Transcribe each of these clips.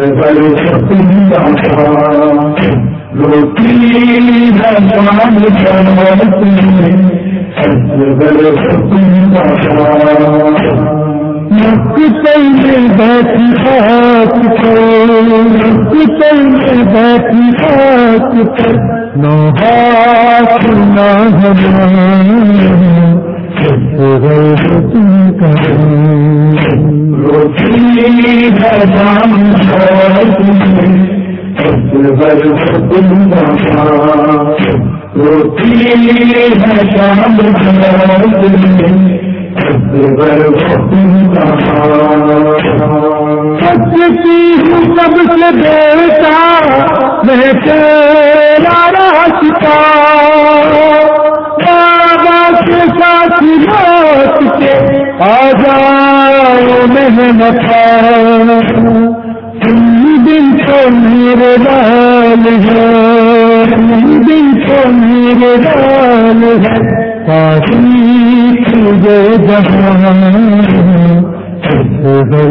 شام روٹی میں بیٹھی کتل میں بیٹھی نو ہاتھ نہ سب سے بیٹا میں تیرا راستہ بابا کے ساتھ لوٹ کے آ جاؤ محنت دن تو میرے لال ہے دن تو میرے لال ہے کافی تجھے جہاں جھولا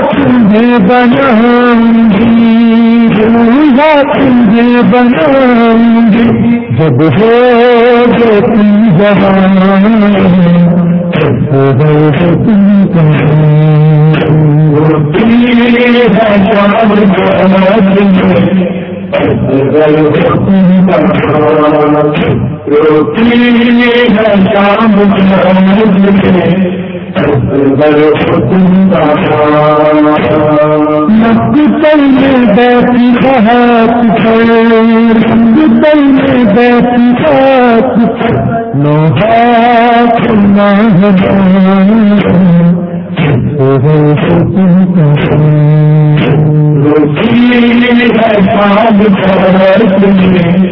تمہیں بناؤں گی۔ جوہا تمہیں بناؤں گی جب ہو تم جہاں کتل میں بیٹھی بہت کتل میں بیٹھی بہت نو ہاتھ نہ دیکھو شام ہونے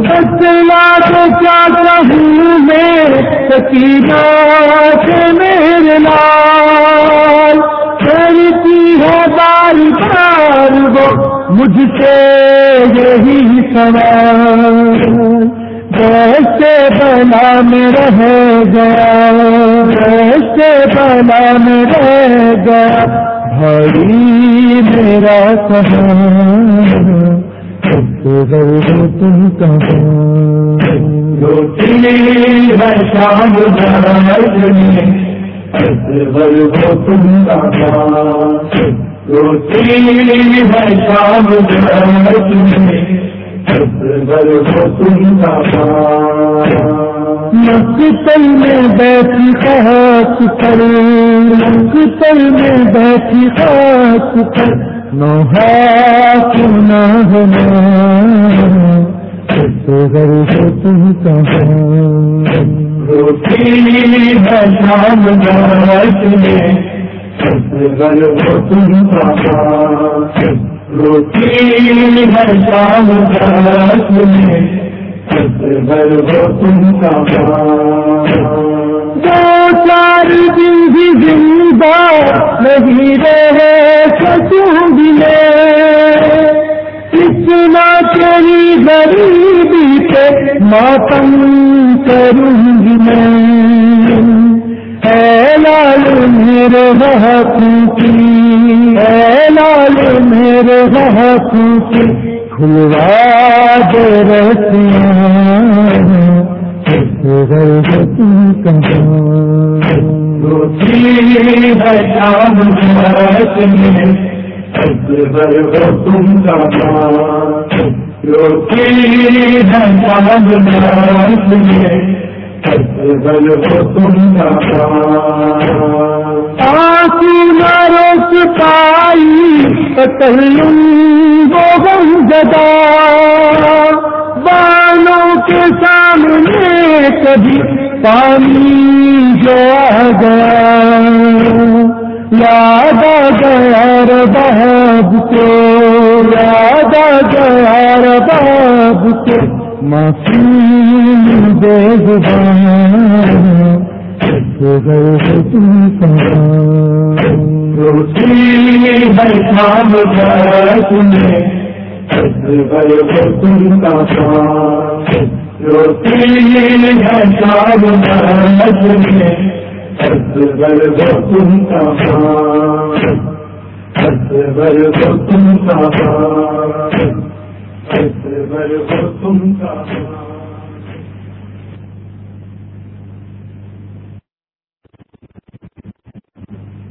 بتلا تو چاہتا ہوں میں؟ سکینہ سے میرے لال کرتی ہے بار بار وہ مجھ سے یہی سوال۔ کیسے بنا میں رہ گیا کیسے بنا میں رہ گیا بھائی میرا کہاں تم کہاں روٹی ہے شام روٹی ہے شام تم کا مقتل میں بیٹھی خاک پر مقتل میں بیٹھی خاک پر۔ نوحا نہ ہونا گھر سے تم روٹی ہے شام تم کا روٹی تم کا دو چار دن بھی زندہ نہیں رہے سچوں گلے اتنا تیری غریبی پہ ماتم کروں گی میں۔ اے لال میرے بہتوں کی، اے لال میرے بہتوں کی کھلوا دے رسیاں روٹی ہے ہو تم ہو بالوں کے سامنے کبھی پانی جو آ گیا۔ یاد آ گیا رباب کو یاد آ گیا رباب کو معصوم بے زبان روٹی ہے میں تم کا روٹی ہے شام تم کا گھر ہو تم کا گھر ہو تم کا